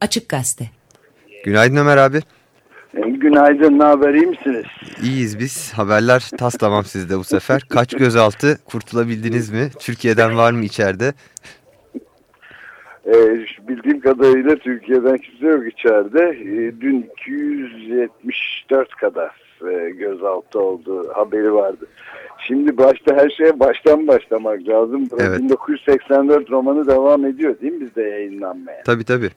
Açık Gazete. Günaydın Ömer abi. E, günaydın, ne haber, iyi misiniz? İyiyiz biz. Haberler tas tamam sizde bu sefer. Kaç gözaltı kurtulabildiniz mi? Türkiye'den var mı içeride? Ee, bildiğim kadarıyla Türkiye'den kimse yok içeride. Ee, dün 274 kadar e, gözaltı oldu haberi vardı. Şimdi başta her şeye baştan başlamak lazım. Evet. 1984 romanı devam ediyor değil mi bizde yayınlanmaya? Tabii tabii.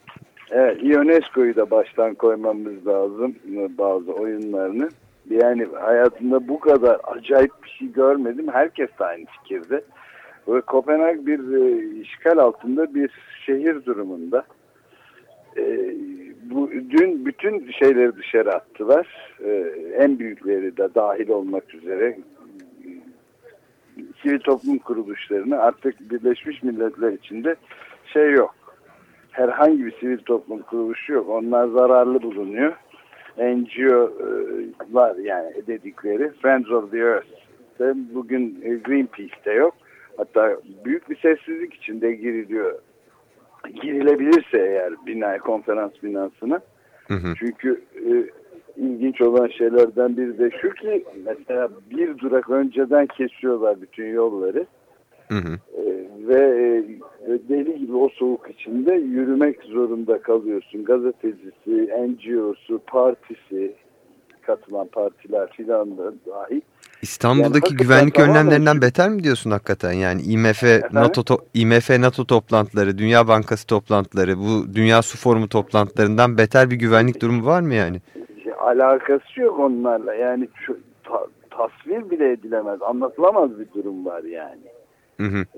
Evet, UNESCO'yu da baştan koymamız lazım bazı oyunlarını. Yani hayatımda bu kadar acayip bir şey görmedim. Herkes de aynı fikirde. Ve Kopenhag bir e, işgal altında bir şehir durumunda. E, bu dün bütün şeyleri dışarı attılar. E, en büyükleri de dahil olmak üzere sivil toplum kuruluşlarını artık Birleşmiş Milletler içinde şey yok. Herhangi bir sivil toplum kuruluşu yok. Onlar zararlı bulunuyor. NGO'lar yani dedikleri Friends of the Earth bugün Greenpeace'te yok. Hatta büyük bir sessizlik içinde giriliyor. Girilebilirse eğer bina, konferans binasına. Hı hı. Çünkü e, ilginç olan şeylerden biri de şu ki mesela bir durak önceden kesiyorlar bütün yolları. Hı hı. E, ve e, deli gibi o soğuk içinde yürümek zorunda kalıyorsun. Gazetecisi, NGO'su, partisi, katılan partiler filan da dahil. İstanbul'daki yani güvenlik önlemlerinden şu... beter mi diyorsun hakikaten? Yani IMF NATO to IMF NATO toplantıları, Dünya Bankası toplantıları, bu Dünya Su Forumu toplantılarından beter bir güvenlik durumu var mı yani? Alakası yok onlarla. Yani şu, ta, tasvir bile edilemez, anlatılamaz bir durum var yani.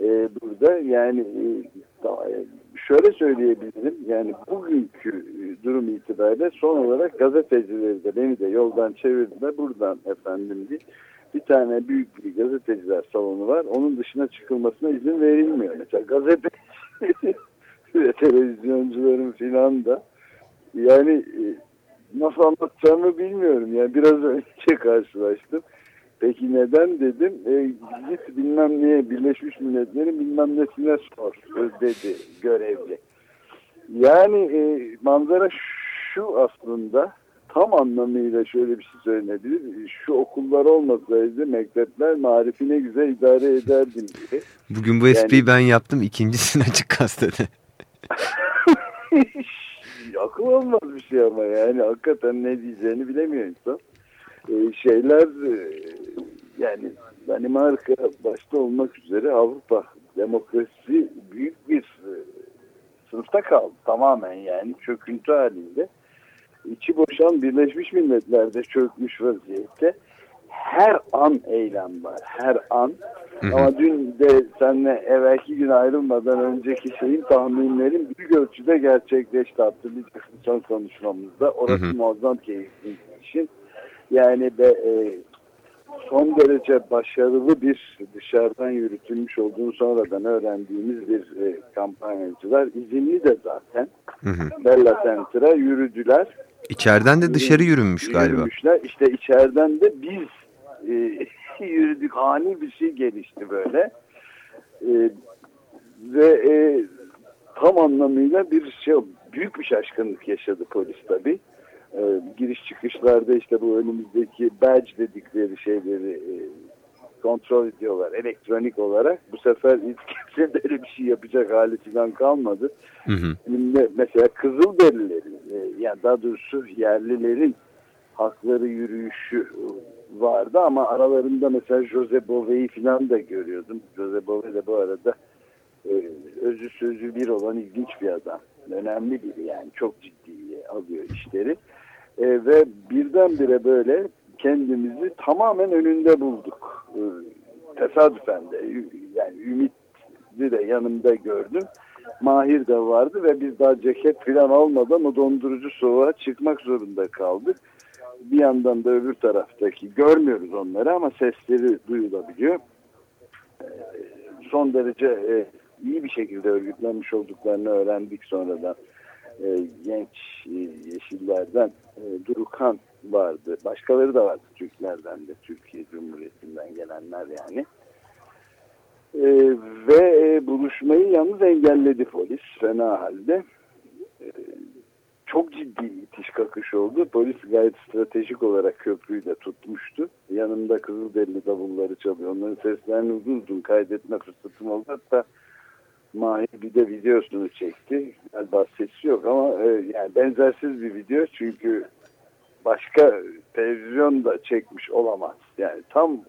Ee, burada yani e, e, şöyle söyleyebilirim. Yani bugünkü e, durum itibariyle son olarak gazetecileri de beni de yoldan çevirdiler. Buradan efendim değil bir tane büyük bir gazeteciler salonu var. Onun dışına çıkılmasına izin verilmiyor. Mesela gazete ve televizyoncuların filan da yani e, nasıl anlatacağımı bilmiyorum. Yani biraz önce karşılaştım. Peki neden dedim. E, git bilmem niye Birleşmiş Milletler'in bilmem nesine sor dedi görevli. Yani e, manzara şu aslında tam anlamıyla şöyle bir şey söylenebilir. Şu okullar olmasaydı mektepler marifine güzel idare ederdim diye. Bugün bu espriyi yani... ben yaptım ikincisini açık gazetede. Akıl olmaz bir şey ama yani hakikaten ne diyeceğini bilemiyor insan. Ee, şeyler e, yani Danimarka başta olmak üzere Avrupa demokrasi büyük bir e, sınıfta kaldı tamamen yani çöküntü halinde içi boşan Birleşmiş Milletler'de çökmüş vaziyette. Her an eylem var. Her an. Hı hı. Ama dün de seninle evvelki gün ayrılmadan önceki şeyin tahminlerim büyük ölçüde gerçekleşti. Hatırlayacaksın son konuşmamızda. Orası hı hı. muazzam keyifli için. Yani de e, son derece başarılı bir dışarıdan yürütülmüş olduğunu sonradan öğrendiğimiz bir e, kampanyacılar izinli de zaten hı hı. Bella Center'a yürüdüler İçeriden de dışarı yürünmüş galiba. Yürümüşler. İşte içeriden de biz e, yürüdük. Ani bir şey gelişti böyle. E, ve e, tam anlamıyla bir şey büyük bir şaşkınlık yaşadı polis tabii. E, giriş çıkışlarda işte bu önümüzdeki badge dedikleri şeyleri e, kontrol ediyorlar elektronik olarak. Bu sefer hiç kimse böyle bir şey yapacak hali falan kalmadı. Hı hı. Mesela Kızılderililerin e, yani daha doğrusu yerlilerin hakları yürüyüşü vardı ama aralarında mesela Jose Bove'yi falan da görüyordum. Jose Bove de bu arada e, özü sözü bir olan ilginç bir adam. Önemli biri yani çok ciddi alıyor işleri. E, ve birdenbire böyle kendimizi tamamen önünde bulduk. E, tesadüfen de yani Ümit'i de yanımda gördüm. Mahir de vardı ve biz daha ceket falan almadan o dondurucu soğuğa çıkmak zorunda kaldık. Bir yandan da öbür taraftaki görmüyoruz onları ama sesleri duyulabiliyor. Ee, son derece e, iyi bir şekilde örgütlenmiş olduklarını öğrendik sonradan. E, genç e, yeşillerden Durukan vardı. Başkaları da vardı Türklerden de. Türkiye Cumhuriyeti'nden gelenler yani. E, ve e, buluşmayı yalnız engelledi polis fena halde. E, kakış oldu. Polis gayet stratejik olarak köprüyü de tutmuştu. Yanımda Kızılderili davulları çalıyor. Onların seslerini uzun uzun kaydetme fırsatım oldu. Hatta Mahir bir de videosunu çekti. Galiba sesi yok ama e, yani benzersiz bir video çünkü başka televizyon da çekmiş olamaz. Yani tam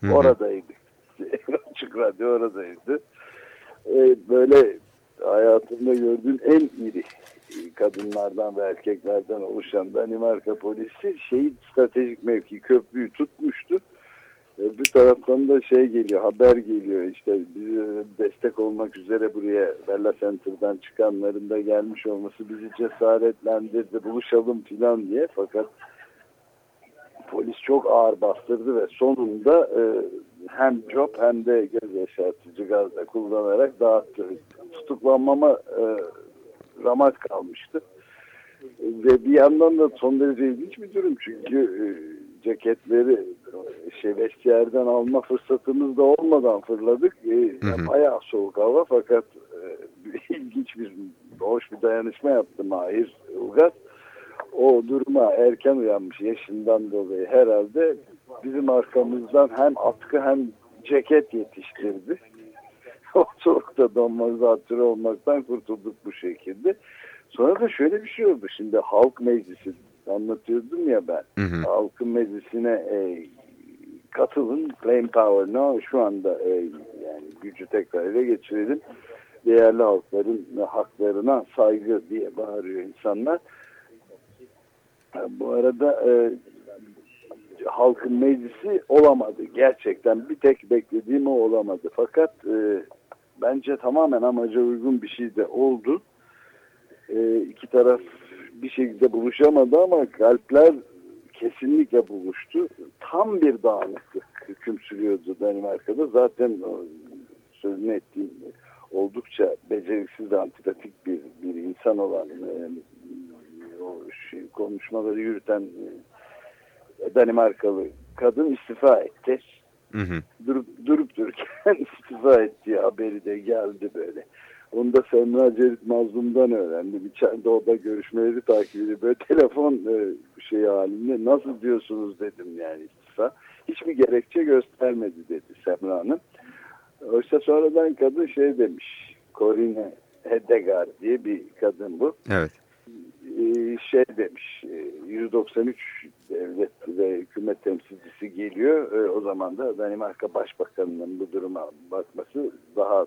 Hı-hı. oradaydı. Açık radyo oradaydı. E, böyle hayatımda gördüğüm en iri kadınlardan ve erkeklerden oluşan Danimarka polisi şehit stratejik mevki köprüyü tutmuştu. E, bir taraftan da şey geliyor, haber geliyor işte bize destek olmak üzere buraya Bella Center'dan çıkanların da gelmiş olması bizi cesaretlendirdi, buluşalım filan diye. Fakat polis çok ağır bastırdı ve sonunda e, hem job hem de göz yaşartıcı gaz da kullanarak dağıttı. Tutuklanmama e, ramak kalmıştı. Ve bir yandan da son derece ilginç bir durum çünkü e, ceketleri şey vestiyerden alma fırsatımız da olmadan fırladık. E, hı hı. Bayağı soğuk hava fakat e, ilginç bir hoş bir dayanışma yaptı Mahir Ulgat. O duruma erken uyanmış yaşından dolayı herhalde bizim arkamızdan hem atkı hem ceket yetiştirdi. o soğukta donma zatürre olmaktan kurtulduk bu şekilde. Sonra da şöyle bir şey oldu. Şimdi halk meclisi anlatıyordum ya ben. Hı hı. Halkın meclisine e, katılın. Claim power no. Şu anda e, yani gücü tekrar ele geçirelim. Değerli halkların haklarına saygı diye bağırıyor insanlar. Bu arada e, halkın meclisi olamadı. Gerçekten bir tek beklediğim o olamadı. Fakat e, bence tamamen amaca uygun bir şey de oldu. E, iki taraf bir şekilde buluşamadı ama kalpler kesinlikle buluştu. Tam bir dağınıklık hüküm sürüyordu Danimarka'da. Zaten sözünü ettiğim oldukça beceriksiz de antipatik bir, bir insan olan e, o şey, konuşmaları yürüten e, Danimarkalı kadın istifa etti. Hı hı. Durup, durup dururken istifa ettiği haberi de geldi böyle. Onu da Semra Cerit Mazlum'dan öğrendi. Bir çayda orada görüşmeleri takip ediyor. Böyle telefon e, şey halinde nasıl diyorsunuz dedim yani istifa. Hiçbir gerekçe göstermedi dedi Semra Hanım. Oysa sonradan kadın şey demiş. Corinne Hedegaard diye bir kadın bu. Evet. Ee, şey demiş 193 e, devlet ve hükümet temsilcisi geliyor. Ee, o zaman da Danimarka Başbakanı'nın bu duruma bakması daha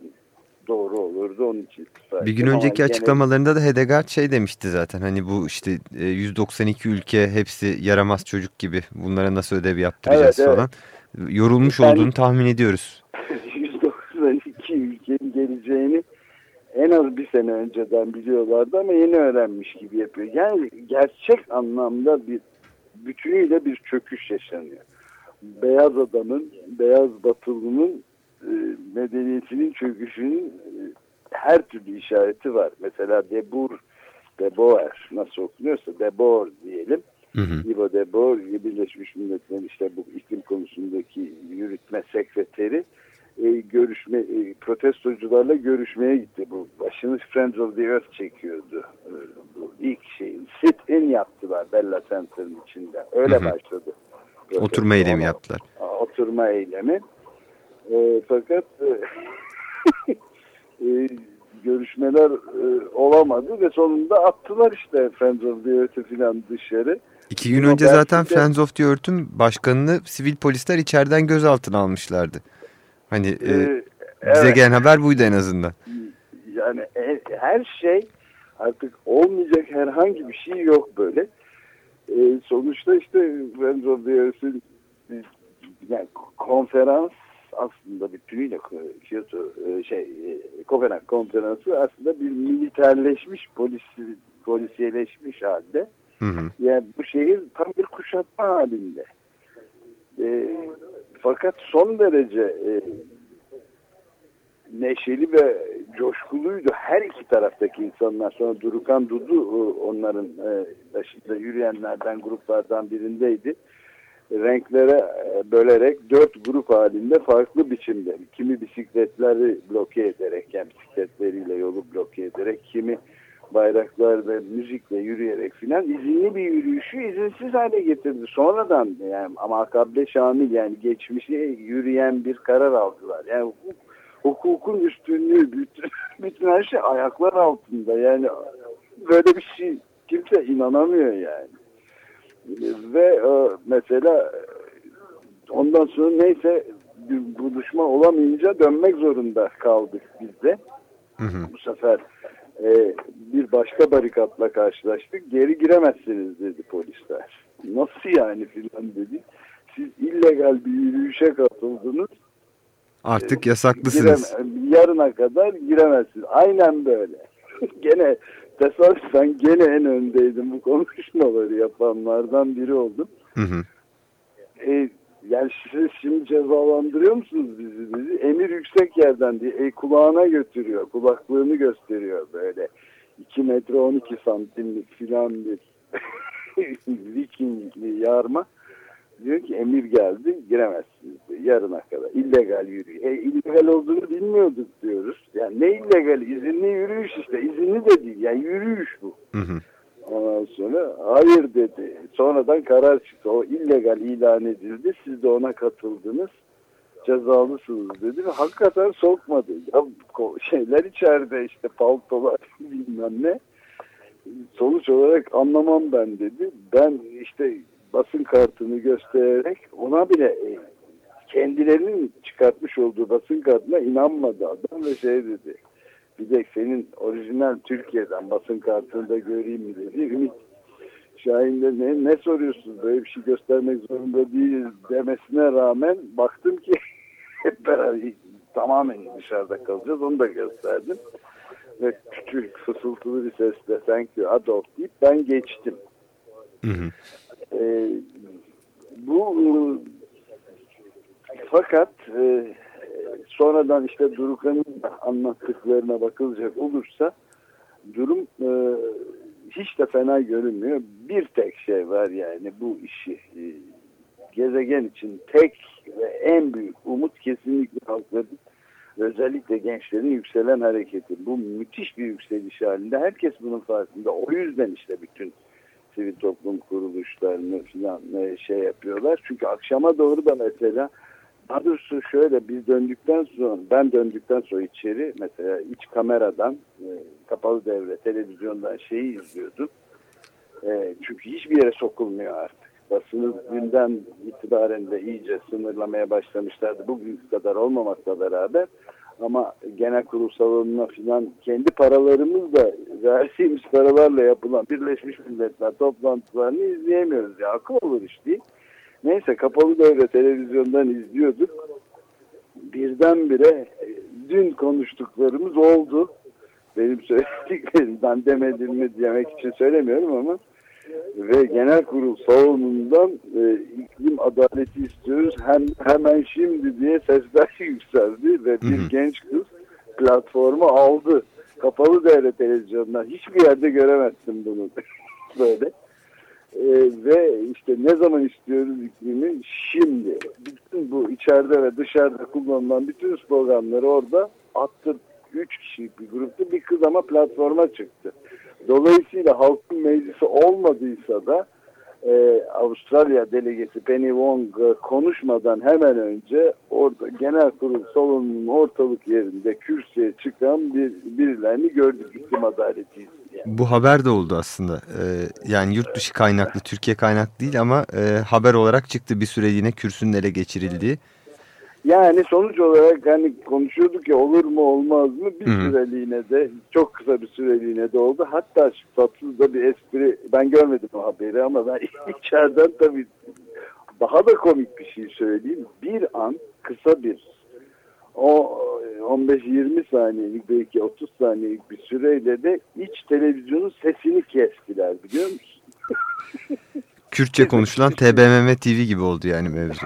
doğru olurdu onun için. Bir gün önceki Ama açıklamalarında gene... da Hedegaard şey demişti zaten hani bu işte 192 e, ülke hepsi yaramaz çocuk gibi bunlara nasıl ödev yaptıracağız evet, falan. Evet. Yorulmuş yani, olduğunu tahmin ediyoruz. 192 ülkenin geleceğini en az bir sene önceden biliyorlardı ama yeni öğrenmiş gibi yapıyor. Yani gerçek anlamda bir bütünüyle bir çöküş yaşanıyor. Beyaz adamın, beyaz batılının medeniyetinin çöküşünün e, her türlü işareti var. Mesela Debur, Deboer nasıl okunuyorsa Debor diyelim. Hı hı. Ivo Debor Birleşmiş Milletler'in işte bu iklim konusundaki yürütme sekreteri e, görüşme e, protestocularla görüşmeye gitti. Bu başını Friends of the Earth çekiyordu. E, bu ilk şeyin sit-in yaptılar Bella Center'ın içinde. Öyle hı hı. başladı. Oturma eylemi yaptılar. Oturma eylemi. E, fakat e, e, görüşmeler e, olamadı ve sonunda attılar işte Friends of the Earth'ı filan dışarı. İki gün önce zaten Friends of the Earth'ün başkanını sivil polisler içeriden gözaltına almışlardı. Hani e, ee, bize evet. gelen haber buydu en azından. Yani e, her şey artık olmayacak herhangi bir şey yok böyle. E, sonuçta işte Friends of the Earth'ün yani konferans aslında bütünüyle Kyoto e, şey e, Kopenhag konferansı aslında bir militerleşmiş polis polisiyeleşmiş halde. Hı hı. Yani bu şehir tam bir kuşatma halinde. E, fakat son derece e, neşeli ve coşkuluydu her iki taraftaki insanlar. Sonra Durukan Dudu onların e, başında yürüyenlerden gruplardan birindeydi renklere e, bölerek dört grup halinde farklı biçimde kimi bisikletleri bloke ederek yani bisikletleriyle yolu bloke ederek kimi bayraklar ve müzikle yürüyerek filan izinli bir yürüyüşü izinsiz hale getirdi. Sonradan yani ama akabde şamil yani geçmişe yürüyen bir karar aldılar. Yani hukuk, hukukun üstünlüğü bütün, bütün her şey ayaklar altında yani böyle bir şey kimse inanamıyor yani. Ve e, mesela ondan sonra neyse bir buluşma olamayınca dönmek zorunda kaldık biz de. Hı hı. Bu sefer e, bir başka barikatla karşılaştık. Geri giremezsiniz dedi polisler. Nasıl yani filan dedi. Siz illegal bir yürüyüşe katıldınız. Artık yasaklısınız. Gireme, yarına kadar giremezsiniz. Aynen böyle. gene tesadüfen gene en öndeydim bu konuşmaları yapanlardan biri oldum. Hı hı. E, yani siz şimdi cezalandırıyor musunuz bizi dedi. Emir yüksek yerden diye e, kulağına götürüyor. Kulaklığını gösteriyor böyle. 2 metre 12 santimlik filan bir Vikingli yarma. Diyor ki emir geldi giremezsiniz diyor, yarına kadar. illegal yürüyüş. E, illegal olduğunu bilmiyorduk diyoruz. Yani ne illegal? izinli yürüyüş işte. İzinli de değil. Yani yürüyüş bu. Hı hı. Ondan sonra hayır dedi. Sonradan karar çıktı. O illegal ilan edildi. Siz de ona katıldınız. Cezalısınız dedi ve hakikaten sokmadı. Ya, şeyler içeride işte paltolar bilmem ne. Sonuç olarak anlamam ben dedi. Ben işte basın kartını göstererek ona bile e, kendilerinin çıkartmış olduğu basın kartına inanmadı adam ve şey dedi bir de senin orijinal Türkiye'den basın kartını da göreyim mi dedi. Ümit Şahin de ne, ne soruyorsunuz böyle bir şey göstermek zorunda değiliz demesine rağmen baktım ki hep beraber tamamen dışarıda kalacağız onu da gösterdim. Ve küçük fısıltılı bir sesle thank you Adolf deyip ben geçtim. Hı hı. Ee, bu fakat e, sonradan işte Durukan'ın anlattıklarına bakılacak olursa durum e, hiç de fena görünmüyor. Bir tek şey var yani bu işi e, gezegen için tek ve en büyük umut kesinlikle halkların özellikle gençlerin yükselen hareketi. Bu müthiş bir yükseliş halinde. Herkes bunun farkında. O yüzden işte bütün sivil toplum kuruluşlarını falan şey yapıyorlar. Çünkü akşama doğru da mesela daha doğrusu şöyle biz döndükten sonra ben döndükten sonra içeri mesela iç kameradan e, kapalı devre televizyondan şeyi izliyordum. E, çünkü hiçbir yere sokulmuyor artık. Basını günden itibaren de iyice sınırlamaya başlamışlardı. Bugün kadar olmamakla beraber ama genel kurul salonuna filan kendi paralarımızla verdiğimiz paralarla yapılan Birleşmiş Milletler toplantılarını izleyemiyoruz. Ya akıl olur iş değil. Neyse kapalı devre televizyondan izliyorduk. Birdenbire e, dün konuştuklarımız oldu. Benim söylediklerimden demedim mi demek için söylemiyorum ama ve genel kurul salonundan e, iklim adaleti istiyoruz hem hemen şimdi diye sesler yükseldi ve bir hı hı. genç kız platformu aldı. Kapalı devre televizyondan hiçbir yerde göremezsin bunu böyle. E, ve işte ne zaman istiyoruz iklimi? Şimdi. Bütün bu içeride ve dışarıda kullanılan bütün sloganları orada attı. Üç kişilik bir gruptu. Bir kız ama platforma çıktı. Dolayısıyla halkın meclisi olmadıysa da e, Avustralya delegesi Penny Wong konuşmadan hemen önce orada genel kurul salonunun ortalık yerinde kürsüye çıkan bir birilerini gördük iklim adaleti yani. Bu haber de oldu aslında. Ee, yani yurt dışı kaynaklı, Türkiye kaynaklı değil ama e, haber olarak çıktı bir süre yine kürsünün ele geçirildiği. Yani sonuç olarak hani konuşuyorduk ya olur mu olmaz mı bir -hı. süreliğine de çok kısa bir süreliğine de oldu. Hatta tatsız da bir espri ben görmedim o haberi ama ben içeriden tabii daha da komik bir şey söyleyeyim. Bir an kısa bir o 15-20 saniyelik belki 30 saniyelik bir süreyle de iç televizyonun sesini kestiler biliyor musun? Kürtçe konuşulan TBMM TV gibi oldu yani mevzu.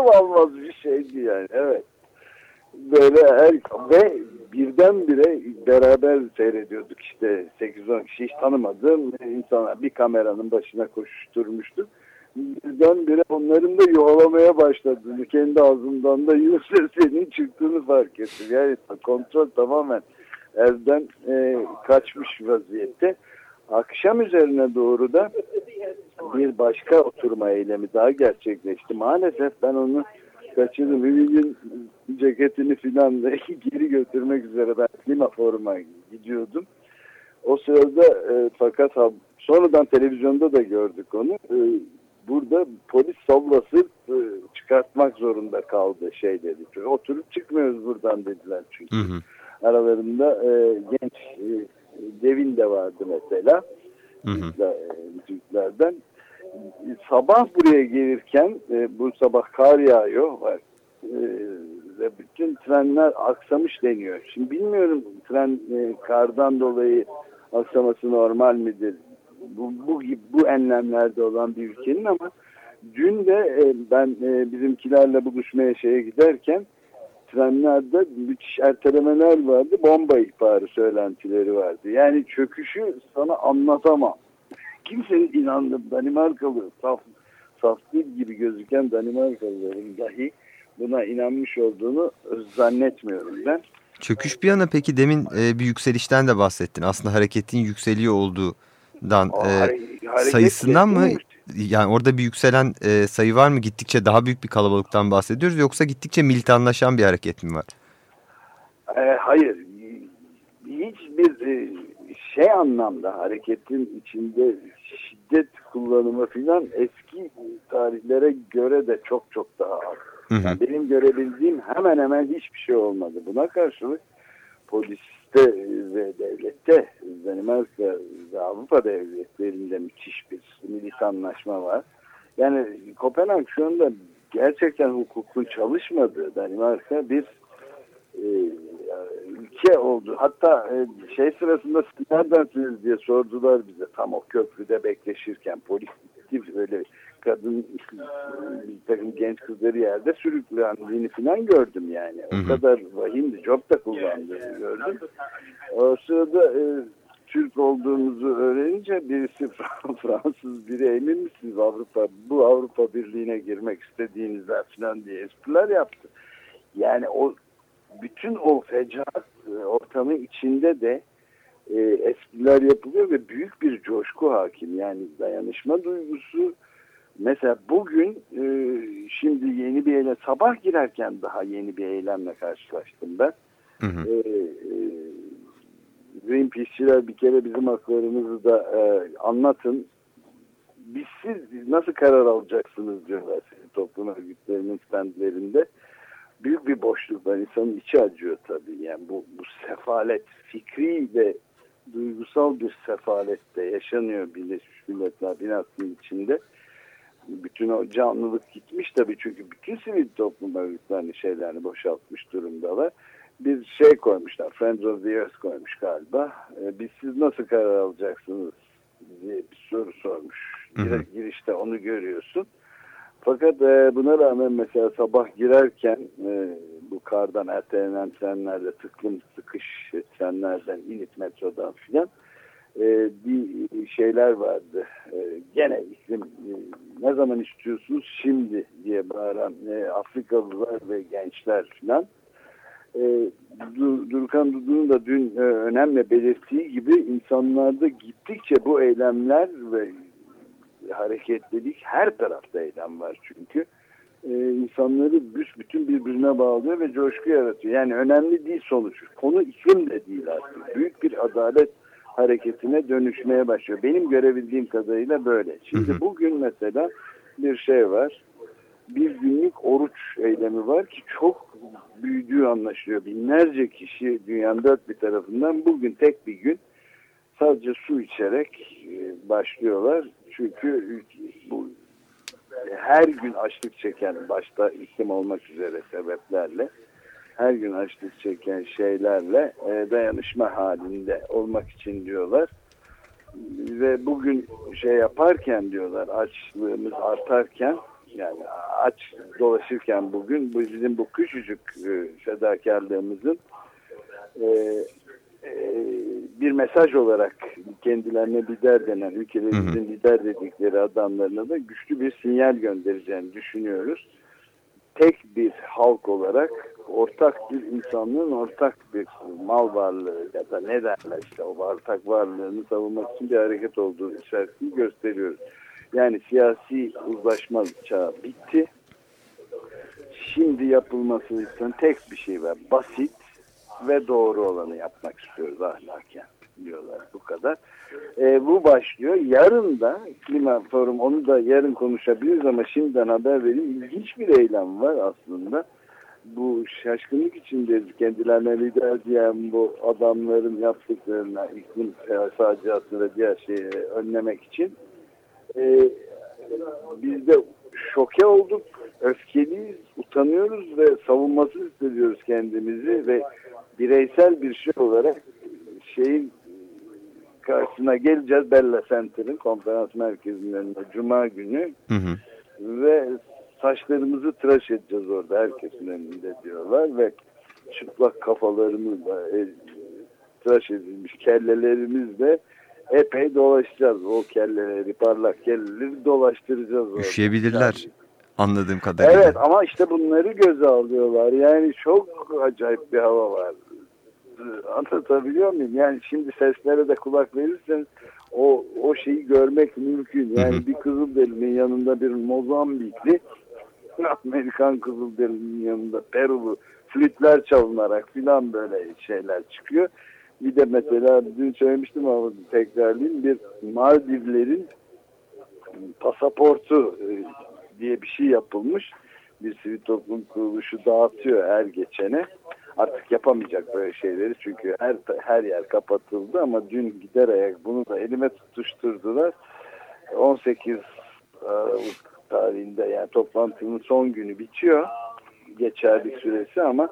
Akıl almaz bir şeydi yani evet. Böyle her ve birdenbire beraber seyrediyorduk işte 8-10 kişi hiç tanımadığım insanlar bir kameranın başına koşuşturmuştuk birdenbire onların da yuvalamaya başladığını, kendi ağzından da sesinin çıktığını fark ettim. Yani kontrol tamamen evden e, kaçmış vaziyette. Akşam üzerine doğru da bir başka oturma eylemi daha gerçekleşti. Maalesef ben onu kaçırdım. Ümit'in ceketini filan geri götürmek üzere ben klima foruma gidiyordum. O sırada e, fakat sonradan televizyonda da gördük onu. E, burada polis sallası e, çıkartmak zorunda kaldı şey dedi. Oturup çıkmıyoruz buradan dediler çünkü. Hı hı. Aralarında e, genç e, Devin de vardı mesela. Hı hı. E, Türklerden. Sabah buraya gelirken e, bu sabah kar yağıyor. Var. E, ve bütün trenler aksamış deniyor. Şimdi bilmiyorum tren kardan dolayı aksaması normal midir? Bu, bu, bu enlemlerde olan bir ülkenin ama dün de ben bizimkilerle buluşmaya şeye giderken trenlerde müthiş ertelemeler vardı. Bomba ihbarı söylentileri vardı. Yani çöküşü sana anlatamam. Kimsenin inandım Danimarkalı saf, saf gibi gözüken Danimarkalıların dahi buna inanmış olduğunu zannetmiyorum ben. Çöküş bir yana peki demin e, bir yükselişten de bahsettin. Aslında hareketin yükseliyor olduğundan e, sayısından mı? Yani orada bir yükselen e, sayı var mı? Gittikçe daha büyük bir kalabalıktan bahsediyoruz. Yoksa gittikçe militanlaşan bir hareket mi var? E, hayır. Hiçbir e, şey anlamda hareketin içinde şiddet kullanımı filan eski tarihlere göre de çok çok daha az. Hı hı. benim görebildiğim hemen hemen hiçbir şey olmadı. Buna karşılık poliste ve devlette Danimarka ve Avrupa devletlerinde müthiş bir militanlaşma var. Yani Kopenhag şu anda gerçekten hukukun çalışmadığı Danimarka bir e, ülke oldu. Hatta e, şey sırasında neredensiniz diye sordular bize tam o köprüde bekleşirken polis öyle kadın bir takım genç kızları yerde sürüklendiğini falan gördüm yani. O hı hı. kadar vahimdi. Çok da kullandığını gördüm. O sırada e, Türk olduğumuzu öğrenince birisi Fransız biri emin misiniz Avrupa bu Avrupa Birliği'ne girmek istediğinizden falan diye espriler yaptı. Yani o bütün o fecaat e, ortamı içinde de e, espriler yapılıyor ve büyük bir coşku hakim. Yani dayanışma duygusu Mesela bugün e, şimdi yeni bir eylem, sabah girerken daha yeni bir eylemle karşılaştım ben. Hı hı. E, e, Greenpeace'çiler bir kere bizim haklarımızı da e, anlatın. Biz siz nasıl karar alacaksınız diyorlar toplum örgütlerinin standlerinde. Büyük bir boşluk var. İnsanın içi acıyor tabii. Yani bu, bu sefalet fikri ve duygusal bir sefalette yaşanıyor Birleşmiş Milletler binasının içinde bütün o canlılık gitmiş tabii çünkü bütün sivil toplum örgütlerini şeylerini boşaltmış durumdalar. Bir şey koymuşlar, Friends of the Earth koymuş galiba. Ee, biz siz nasıl karar alacaksınız diye bir soru sormuş. Hı. Girişte onu görüyorsun. Fakat e, buna rağmen mesela sabah girerken e, bu kardan ertelenen trenlerde tıklım sıkış trenlerden inip metrodan filan e, bir şeyler vardı. E, gene iklim e, ne zaman istiyorsunuz şimdi diye bağıran e, Afrikalılar ve gençler filan. E, Durkan Dudu'nun da dün e, önemli belirttiği gibi insanlarda gittikçe bu eylemler ve hareketlilik her tarafta eylem var çünkü. E, insanları bütün birbirine bağlıyor ve coşku yaratıyor. Yani önemli değil sonuç. Konu iklim de değil artık. Büyük bir adalet hareketine dönüşmeye başlıyor. Benim görebildiğim kadarıyla böyle. Şimdi bugün mesela bir şey var. Bir günlük oruç eylemi var ki çok büyüdüğü anlaşılıyor. Binlerce kişi dünyanın dört bir tarafından bugün tek bir gün sadece su içerek e, başlıyorlar. Çünkü bu her gün açlık çeken başta iklim olmak üzere sebeplerle her gün açlık çeken şeylerle e, dayanışma halinde olmak için diyorlar. Ve bugün şey yaparken diyorlar açlığımız artarken yani aç dolaşırken bugün bizim bu küçücük e, fedakarlığımızın e, e, bir mesaj olarak kendilerine lider denen ülkelerimizin lider dedikleri adamlarına da güçlü bir sinyal göndereceğini düşünüyoruz tek bir halk olarak ortak bir insanlığın ortak bir mal varlığı ya da ne derler işte o ortak varlığını savunmak için bir hareket olduğu işaretini gösteriyoruz. Yani siyasi uzlaşma çağı bitti. Şimdi yapılması için tek bir şey var. Basit ve doğru olanı yapmak istiyoruz ahlaken diyorlar bu kadar. E, bu başlıyor. Yarın da klima forum onu da yarın konuşabiliriz ama şimdiden haber vereyim. İlginç bir eylem var aslında. Bu şaşkınlık içinde kendilerine lider diyen bu adamların yaptıklarına iklim faciasını ve diğer şeyi önlemek için e, biz de şoke olduk, öfkeliyiz, utanıyoruz ve savunmasız hissediyoruz kendimizi ve bireysel bir şey olarak şeyin karşısına geleceğiz Bella Center'ın konferans merkezinin önünde Cuma günü hı hı. ve saçlarımızı tıraş edeceğiz orada herkesin önünde diyorlar ve çıplak kafalarımızla e, tıraş edilmiş kellelerimizle epey dolaşacağız. O kelleleri, parlak kelleleri dolaştıracağız. Orada. Üşüyebilirler yani. anladığım kadarıyla. Evet ama işte bunları göze alıyorlar. Yani çok acayip bir hava var. Anlatabiliyor muyum? Yani şimdi seslere de kulak verirsen o, o şeyi görmek mümkün. Yani hı hı. bir Kızılderili'nin yanında bir Mozambikli Amerikan Kızılderili'nin yanında Perulu flütler çalınarak filan böyle şeyler çıkıyor. Bir de mesela dün söylemiştim ama tekrarlayayım bir Maldivlerin pasaportu e, diye bir şey yapılmış. Bir sivil toplum kuruluşu dağıtıyor her geçene. Artık yapamayacak böyle şeyleri çünkü her her yer kapatıldı ama dün gider ayak bunu da elime tutuşturdular. 18 Aralık tarihinde yani toplantının son günü bitiyor geçerlik süresi ama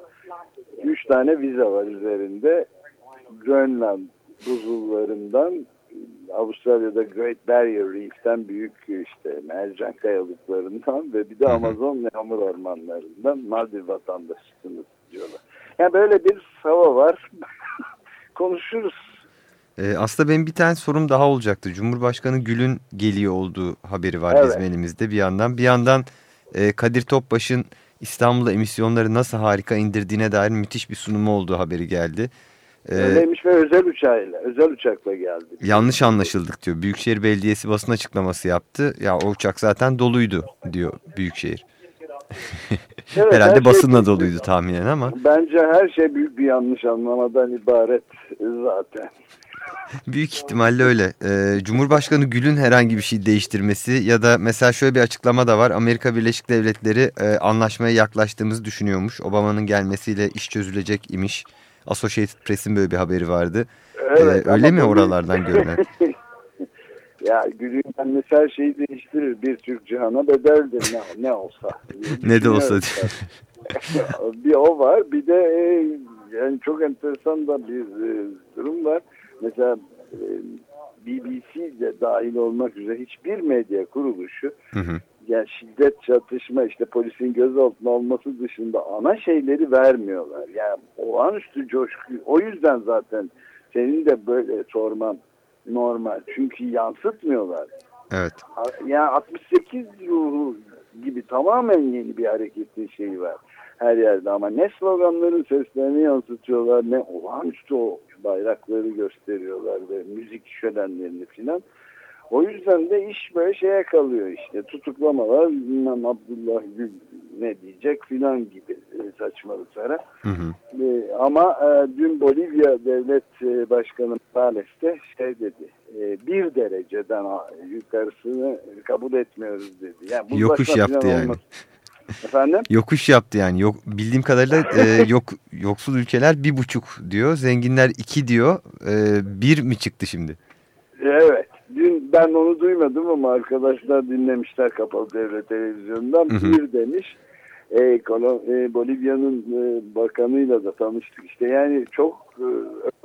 3 tane vize var üzerinde. Grönland buzullarından Avustralya'da Great Barrier Reef'ten büyük işte mercan kayalıklarından ve bir de Amazon yağmur ormanlarından Maldiv vatandaşısınız diyorlar. Yani böyle bir hava var. Konuşuruz. Ee, aslında benim bir tane sorum daha olacaktı. Cumhurbaşkanı Gül'ün geliyor olduğu haberi var evet. bizim elimizde bir yandan. Bir yandan e, Kadir Topbaş'ın İstanbul'da emisyonları nasıl harika indirdiğine dair müthiş bir sunumu olduğu haberi geldi. Ee, Öyleymiş ve özel uçağıyla, özel uçakla geldi. Yanlış anlaşıldık diyor. Büyükşehir Belediyesi basın açıklaması yaptı. Ya o uçak zaten doluydu diyor Büyükşehir. evet, Herhalde şey basınla şey, doluydu tahminen ama. Bence her şey büyük bir yanlış anlamadan ibaret zaten. Büyük ihtimalle öyle. Ee, Cumhurbaşkanı Gül'ün herhangi bir şey değiştirmesi ya da mesela şöyle bir açıklama da var. Amerika Birleşik Devletleri e, anlaşmaya yaklaştığımızı düşünüyormuş. Obama'nın gelmesiyle iş çözülecek imiş. Associated Press'in böyle bir haberi vardı. Evet, ee, öyle mi oralardan görünen? ya Gül'ün mesela şeyi değiştirir. Bir Türk cihana bedeldir ne, ne olsa. ne de olsa. bir o var. Bir de e, yani çok enteresan da bir e, durum var. Mesela e, BBC de dahil olmak üzere hiçbir medya kuruluşu hı hı. yani şiddet çatışma işte polisin gözaltına alması dışında ana şeyleri vermiyorlar. Yani olağanüstü coşku. O yüzden zaten senin de böyle sorman normal. Çünkü yansıtmıyorlar. Evet. Yani 68 ruhu gibi tamamen yeni bir hareketin şeyi var her yerde ama ne sloganların seslerini yansıtıyorlar ne olağanüstü o bayrakları gösteriyorlar ve müzik şölenlerini filan. O yüzden de iş böyle şeye kalıyor işte tutuklamalar bilmem Abdullah Gül ne diyecek filan gibi e, saçmalıklara. Hı hı. E, ama e, dün Bolivya Devlet e, Başkanı Morales de şey dedi e, bir dereceden yukarısını kabul etmiyoruz dedi. Yani Yokuş yaptı yani. Olması, Efendim? Yokuş yaptı yani. Yok, bildiğim kadarıyla e, yok yoksul ülkeler bir buçuk diyor. Zenginler iki diyor. E, bir mi çıktı şimdi? Evet. Dün ben onu duymadım ama arkadaşlar dinlemişler kapalı devlet televizyonundan. Hı hı. Bir demiş. E, e, Bolivya'nın e, bakanıyla da tanıştık. işte yani çok e,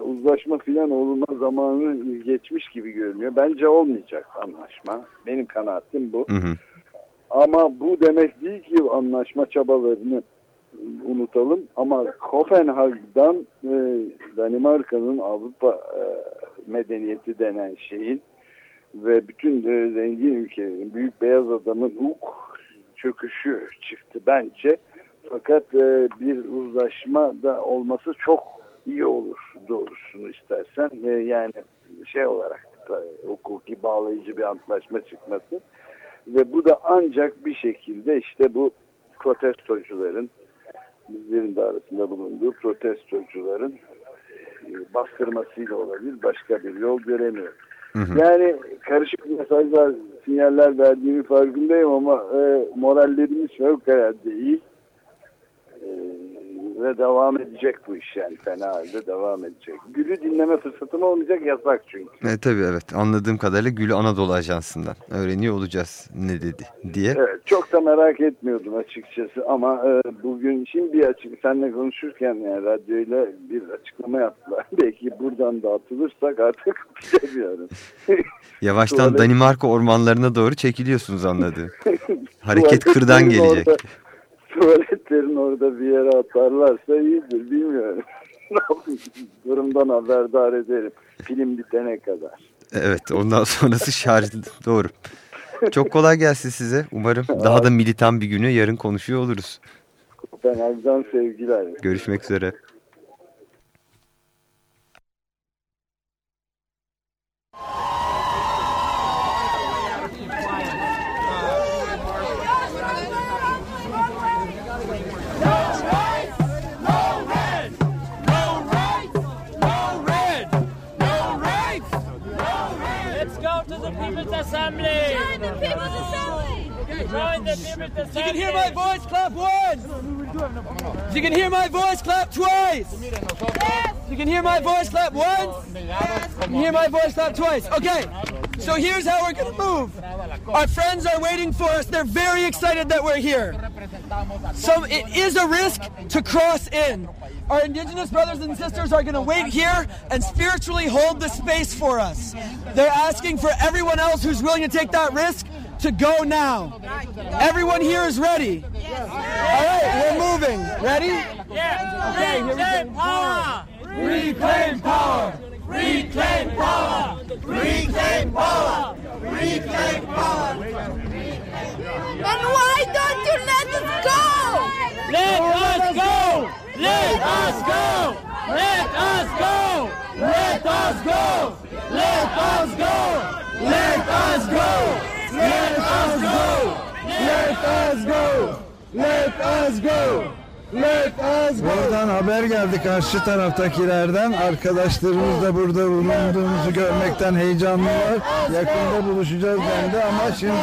uzlaşma filan olma zamanı geçmiş gibi görünüyor. Bence olmayacak anlaşma. Benim kanaatim bu. Hı hı. Ama bu demek değil ki anlaşma çabalarını unutalım. Ama Kopenhag'dan e, Danimarka'nın Avrupa e, medeniyeti denen şeyin ve bütün e, zengin ülkelerin büyük beyaz adamın hukuk çöküşü çıktı bence. fakat e, bir uzlaşma da olması çok iyi olur doğrusunu istersen. E, yani şey olarak e, hukuki bağlayıcı bir antlaşma çıkması. Ve bu da ancak bir şekilde işte bu protestocuların bizlerin de arasında bulunduğu protestocuların e, bastırmasıyla olabilir. Başka bir yol göremiyorum. Hı hı. Yani karışık mesajlar, sinyaller verdiğimi farkındayım ama e, morallerimiz fevkalade iyi. Ve devam edecek bu iş yani fena halde devam edecek. Gül'ü dinleme fırsatım olmayacak yasak çünkü. E, tabii evet anladığım kadarıyla Gül'ü Anadolu Ajansı'ndan öğreniyor olacağız ne dedi diye. Evet çok da merak etmiyordum açıkçası ama e, bugün şimdi açık seninle konuşurken yani radyoyla bir açıklama yaptılar. Belki buradan da atılırsak artık bilemiyorum. Yavaştan. Danimarka ormanlarına doğru çekiliyorsunuz anladığım. Hareket kırdan gelecek. Orada tuvaletlerin orada bir yere atarlarsa iyidir bilmiyorum. Durumdan haberdar ederim. Film bitene kadar. Evet ondan sonrası şarj doğru. Çok kolay gelsin size. Umarım daha da militan bir günü yarın konuşuyor oluruz. Kopenhag'dan sevgiler. Görüşmek üzere. If you can hear my voice, clap once. You can hear my voice, clap twice. If you can hear my voice, clap once. If you can hear my voice, clap twice. Okay, so here's how we're going to move. Our friends are waiting for us. They're very excited that we're here. So it is a risk to cross in. Our indigenous brothers and sisters are going to wait here and spiritually hold the space for us. They're asking for everyone else who's willing to take that risk to go now. Everyone here is ready. All right, we're moving. Ready? Okay, Reclaim power! Reclaim power! Reclaim power! Reclaim power! Reclaim power! And why don't you let us go? Let us go! Let us go! Let us go! Let us go! Let us go! Let us go! Let us go! Let us go! Let us go! Let us go! Buradan haber geldi karşı taraftakilerden. Arkadaşlarımız da burada bulunduğumuzu görmekten heyecanlılar. Yakında buluşacağız bende ama şimdi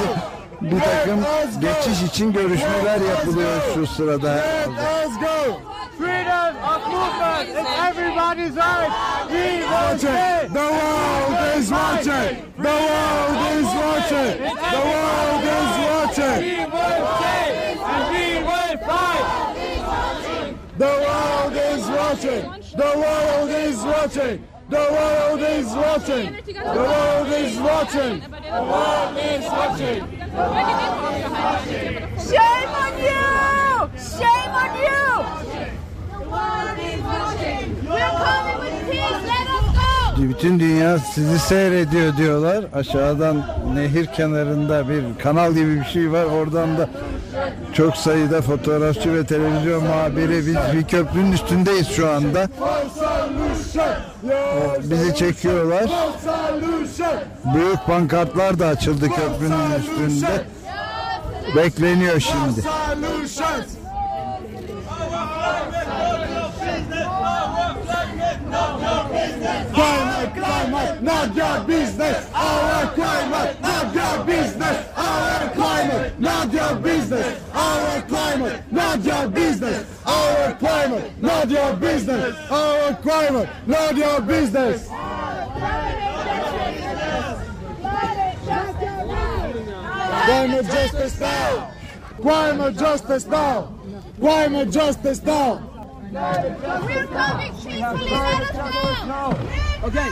bir takım geçiş için görüşmeler yapılıyor şu sırada. Freedom of movement is everybody's right. We will. The world is watching. The world is watching. The world is watching. We will and we will fight. The world is watching. The world is watching. The world is watching. The world is watching. The world is watching. Shame on you! Shame on you! Bütün dünya sizi seyrediyor diyorlar. Aşağıdan nehir kenarında bir kanal gibi bir şey var. Oradan da çok sayıda fotoğrafçı ve televizyon muhabiri biz bir köprünün üstündeyiz şu anda. bizi çekiyorlar. Büyük pankartlar da açıldı köprünün üstünde. Bekleniyor şimdi. Climate, climate, not your business. Our climate, not your business. Our climate, not your business. Our climate, not your business. Our climate, not your business. Our climate, not your business. Climate justice now. Climate justice now. Climate justice now. We're coming Okay.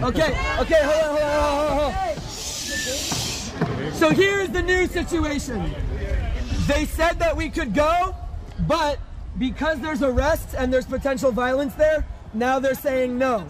Okay. Okay. Hold on. Hold on. Hold on. Hold on. So here's the new situation. They said that we could go, but because there's arrests and there's potential violence there, now they're saying no.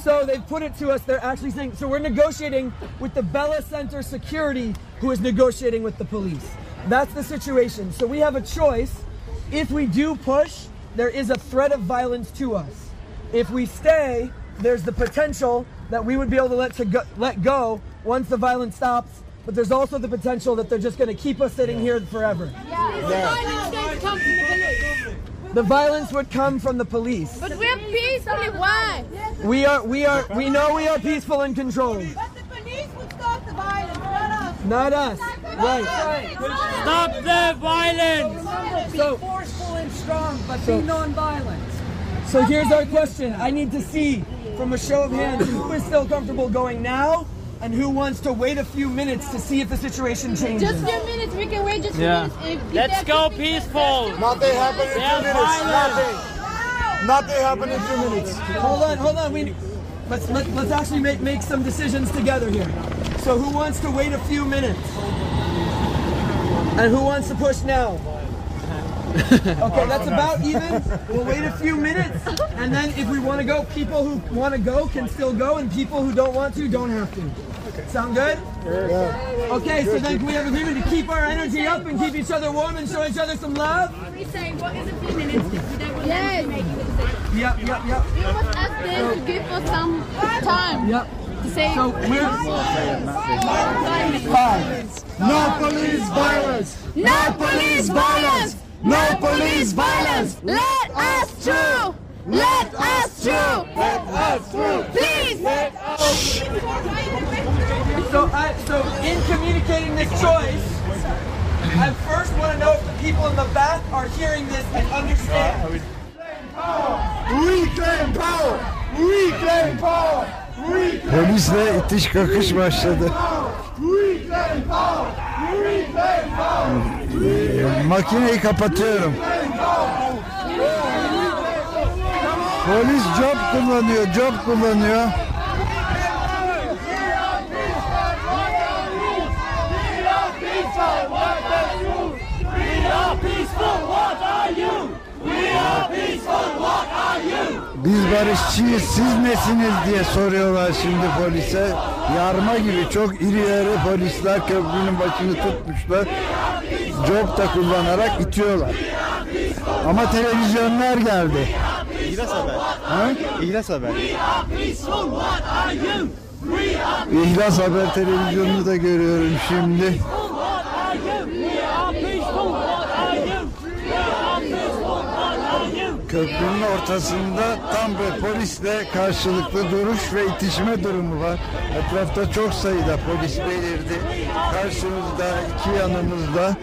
So they've put it to us. They're actually saying, so we're negotiating with the Bella Center security who is negotiating with the police. That's the situation. So we have a choice if we do push, there is a threat of violence to us. If we stay, there's the potential that we would be able to let to go, let go once the violence stops. But there's also the potential that they're just going to keep us sitting here forever. The violence would come from the police. But we're peacefully. Why? We are we are we know we are peaceful and controlled. But the police would stop the violence, Not us. Right. Stop the violence! So forceful and strong, but So- be non-violent. so here's our question. I need to see from a show of hands who is still comfortable going now and who wants to wait a few minutes to see if the situation changes. Just a few minutes. We can wait just a few Yeah. minutes. If, if Let's there's go peaceful! Nothing happened in two minutes. violent. Nothing. Nothing happened in two minutes. Hold on, hold on. We let's let, let's actually make make some decisions together here. So who wants to wait a few minutes? And who wants to push now? Okay, that's about even. We'll wait a few minutes, and then if we want to go, people who want to go can still go, and people who don't want to don't have to. Sound good? Okay, so then can we have agreement to keep our energy up and keep each other warm and show each other some love? We say what is a few minutes. Yes. Yep, yep, yep, You must ask them to give us some time yep. to say. So we're No police violence. No police violence! No police violence! Let us through! Let us through! Let us through! Please! let So, I, so in communicating this choice, I first want to know if the people in the back are hearing this and understand. Reclaim power. Reclaim power. we claim Reclaim, Polisle itiş kakış başladı. reclaim power. Reclaim power. Makineyi kapatıyorum. Polis job kullanıyor, job kullanıyor. Biz barışçıyız, siz nesiniz diye soruyorlar şimdi polise. Yarma gibi çok iri yarı polisler köprünün başını tutmuşlar. Job da kullanarak itiyorlar. Ama televizyonlar geldi. İhlas Haber. Ha? İhlas Haber. İhlas Haber televizyonunu da görüyorum şimdi. Köprünün ortasında tam bir polisle karşılıklı duruş ve itişme durumu var. Etrafta çok sayıda polis belirdi. Karşımızda, iki yanımızda.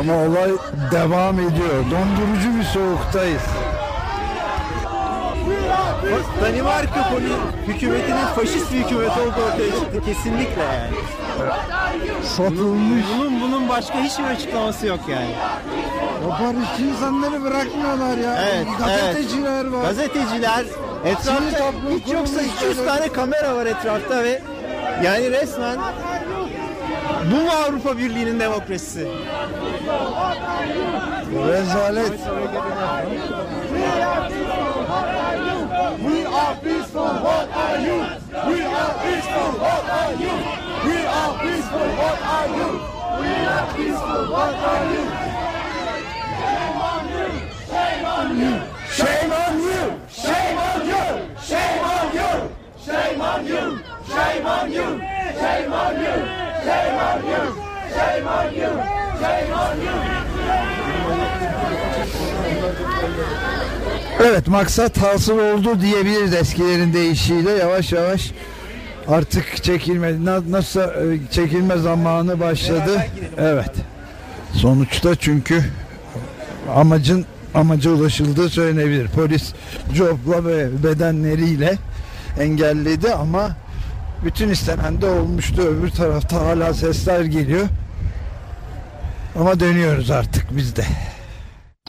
Ama olay devam ediyor. Dondurucu bir soğuktayız. Danimarka poli- hükümetinin faşist bir hükümet olduğu ortaya çıktı kesinlikle yani. Satılmış. Bunun bunun başka hiçbir açıklaması yok yani. O barışçı insanları bırakmıyorlar ya. Evet, Gazeteciler var. Gazeteciler etrafta hiç yoksa kuruluşları. 200 tane kamera var etrafta ve yani resmen bu mu Avrupa Birliği'nin demokrasisi? Rezalet. Shame on you, shame on you, shame on you. Evet maksat hasıl oldu diyebiliriz eskilerin deyişiyle yavaş yavaş artık çekilme na- nasıl e, çekilme zamanı başladı. Evet. Sonuçta çünkü amacın amaca ulaşıldığı söylenebilir. Polis copla ve bedenleriyle engelledi ama bütün istenen de olmuştu. Öbür tarafta hala sesler geliyor. Ama dönüyoruz artık biz de.